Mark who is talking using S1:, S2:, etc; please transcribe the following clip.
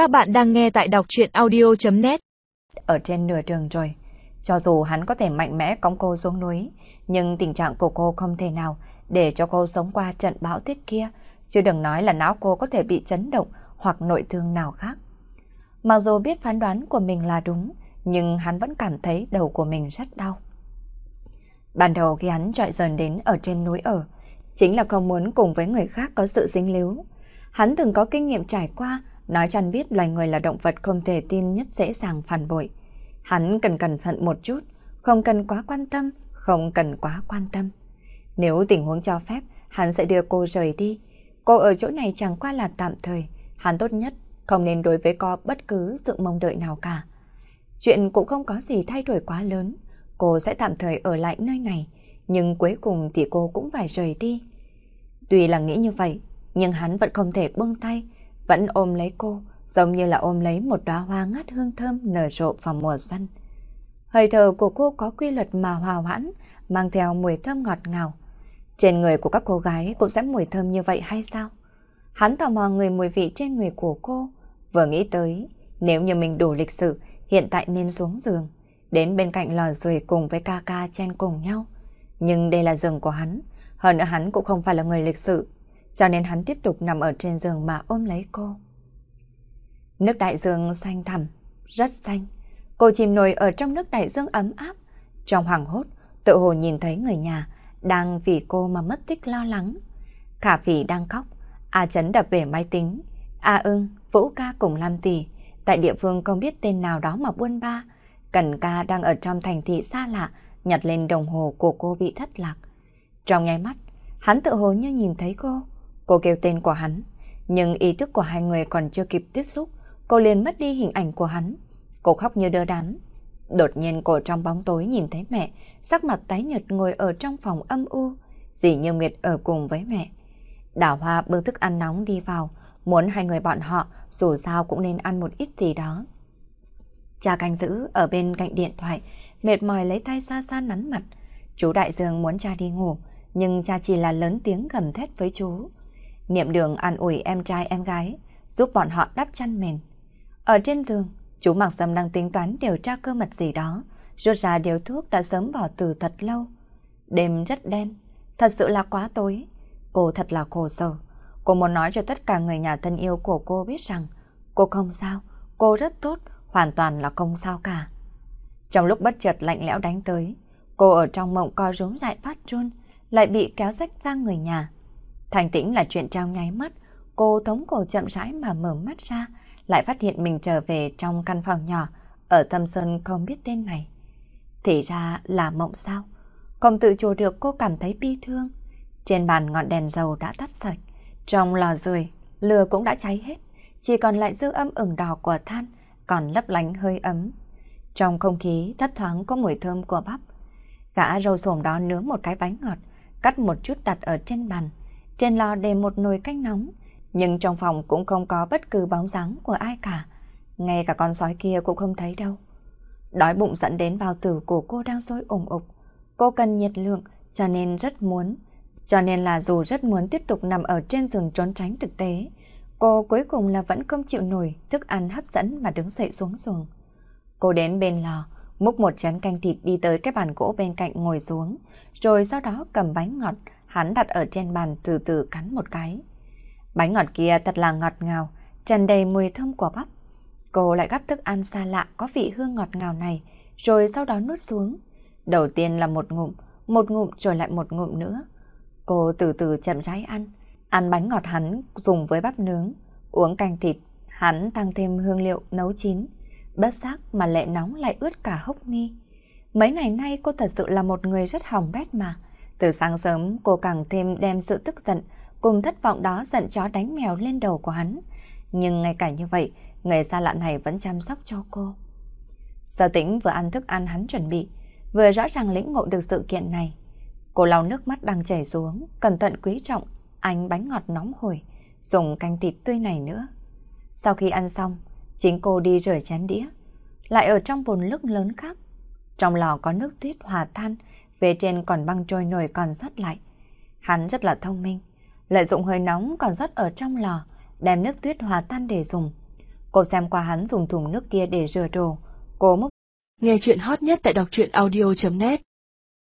S1: Các bạn đang nghe tại đọc chuyện audio.net
S2: Ở trên nửa đường rồi, cho dù hắn có thể mạnh mẽ cõng cô xuống núi, nhưng tình trạng của cô không thể nào để cho cô sống qua trận bão tuyết kia, chứ đừng nói là não cô có thể bị chấn động hoặc nội thương nào khác. Mặc dù biết phán đoán của mình là đúng, nhưng hắn vẫn cảm thấy đầu của mình rất đau. Ban đầu khi hắn trọi dần đến ở trên núi ở, chính là không muốn cùng với người khác có sự dính líu. Hắn từng có kinh nghiệm trải qua, nói cho anh biết loài người là động vật không thể tin nhất dễ dàng phản bội. Hắn cần cẩn thận một chút, không cần quá quan tâm, không cần quá quan tâm. Nếu tình huống cho phép, hắn sẽ đưa cô rời đi. Cô ở chỗ này chẳng qua là tạm thời, hắn tốt nhất không nên đối với cô bất cứ sự mong đợi nào cả. Chuyện cũng không có gì thay đổi quá lớn, cô sẽ tạm thời ở lại nơi này, nhưng cuối cùng thì cô cũng phải rời đi. Tuy là nghĩ như vậy, nhưng hắn vẫn không thể buông tay, vẫn ôm lấy cô, giống như là ôm lấy một đóa hoa ngát hương thơm nở rộ vào mùa xuân. Hơi thở của cô có quy luật mà hòa hoãn, mang theo mùi thơm ngọt ngào. Trên người của các cô gái cũng sẽ mùi thơm như vậy hay sao? Hắn tò mò người mùi vị trên người của cô, vừa nghĩ tới, nếu như mình đủ lịch sự, hiện tại nên xuống giường, đến bên cạnh lò sưởi cùng với ca ca chen cùng nhau. Nhưng đây là giường của hắn, hơn nữa hắn cũng không phải là người lịch sự, cho nên hắn tiếp tục nằm ở trên giường mà ôm lấy cô. Nước đại dương xanh thẳm, rất xanh. Cô chìm nổi ở trong nước đại dương ấm áp. Trong hoàng hốt, tự hồ nhìn thấy người nhà đang vì cô mà mất tích lo lắng. Khả phỉ đang khóc, A Chấn đập về máy tính. A ưng, Vũ ca cùng Lam Tỷ, tại địa phương không biết tên nào đó mà buôn ba. Cần ca đang ở trong thành thị xa lạ, nhặt lên đồng hồ của cô bị thất lạc. Trong nháy mắt, hắn tự hồ như nhìn thấy cô. Cô kêu tên của hắn, nhưng ý thức của hai người còn chưa kịp tiếp xúc, cô liền mất đi hình ảnh của hắn. Cô khóc như đơ đám. Đột nhiên cô trong bóng tối nhìn thấy mẹ, sắc mặt tái nhợt ngồi ở trong phòng âm u, dì như Nguyệt ở cùng với mẹ. Đào Hoa bưng thức ăn nóng đi vào, muốn hai người bọn họ dù sao cũng nên ăn một ít gì đó. Cha canh giữ ở bên cạnh điện thoại, mệt mỏi lấy tay xa xa nắn mặt. Chú Đại Dương muốn cha đi ngủ, nhưng cha chỉ là lớn tiếng gầm thét với chú. Niệm đường an ủi em trai em gái, giúp bọn họ đắp chăn mền. Ở trên giường, chú Mạc Sâm đang tính toán điều tra cơ mật gì đó, rút ra điều thuốc đã sớm bỏ từ thật lâu. Đêm rất đen, thật sự là quá tối. Cô thật là khổ sở. Cô muốn nói cho tất cả người nhà thân yêu của cô biết rằng cô không sao, cô rất tốt, hoàn toàn là không sao cả. Trong lúc bất chợt lạnh lẽo đánh tới, cô ở trong mộng co rúm dại phát run, lại bị kéo rách sang người nhà. Thành tĩnh là chuyện trong nháy mắt, cô thống cổ chậm rãi mà mở mắt ra, lại phát hiện mình trở về trong căn phòng nhỏ ở Thâm Sơn không biết tên này. Thì ra là mộng sao? Không tự chủ được cô cảm thấy bi thương. Trên bàn ngọn đèn dầu đã tắt sạch, trong lò rười, lửa cũng đã cháy hết, chỉ còn lại dư âm ửng đỏ của than, còn lấp lánh hơi ấm. Trong không khí thấp thoáng có mùi thơm của bắp. Gã râu sồm đó nướng một cái bánh ngọt, cắt một chút đặt ở trên bàn. Trên lò để một nồi canh nóng, nhưng trong phòng cũng không có bất cứ bóng dáng của ai cả. Ngay cả con sói kia cũng không thấy đâu. Đói bụng dẫn đến bao tử của cô đang sôi ủng ục. Cô cần nhiệt lượng cho nên rất muốn. Cho nên là dù rất muốn tiếp tục nằm ở trên giường trốn tránh thực tế, cô cuối cùng là vẫn không chịu nổi thức ăn hấp dẫn mà đứng dậy xuống giường. Cô đến bên lò, múc một chén canh thịt đi tới cái bàn gỗ bên cạnh ngồi xuống, rồi sau đó cầm bánh ngọt, hắn đặt ở trên bàn từ từ cắn một cái. Bánh ngọt kia thật là ngọt ngào, tràn đầy mùi thơm của bắp. Cô lại gắp thức ăn xa lạ có vị hương ngọt ngào này, rồi sau đó nuốt xuống. Đầu tiên là một ngụm, một ngụm rồi lại một ngụm nữa. Cô từ từ chậm rãi ăn, ăn bánh ngọt hắn dùng với bắp nướng, uống canh thịt, hắn tăng thêm hương liệu nấu chín. Bất giác mà lệ nóng lại ướt cả hốc mi. Mấy ngày nay cô thật sự là một người rất hỏng bét mà. Từ sáng sớm cô càng thêm đem sự tức giận, cùng thất vọng đó giận chó đánh mèo lên đầu của hắn. Nhưng ngay cả như vậy, người xa lạ này vẫn chăm sóc cho cô. Sở tĩnh vừa ăn thức ăn hắn chuẩn bị, vừa rõ ràng lĩnh ngộ được sự kiện này. Cô lau nước mắt đang chảy xuống, cẩn thận quý trọng, anh bánh ngọt nóng hổi, dùng canh thịt tươi này nữa. Sau khi ăn xong, chính cô đi rửa chén đĩa, lại ở trong bồn nước lớn khác. Trong lò có nước tuyết hòa than, về trên còn băng trôi nổi còn sót lại. Hắn rất là thông minh, lợi dụng hơi nóng còn sót ở trong lò, đem nước tuyết hòa tan để dùng. Cô xem qua hắn dùng thùng nước kia để rửa đồ. Cô múc.
S1: Nghe chuyện hot nhất tại đọc truyện audio.net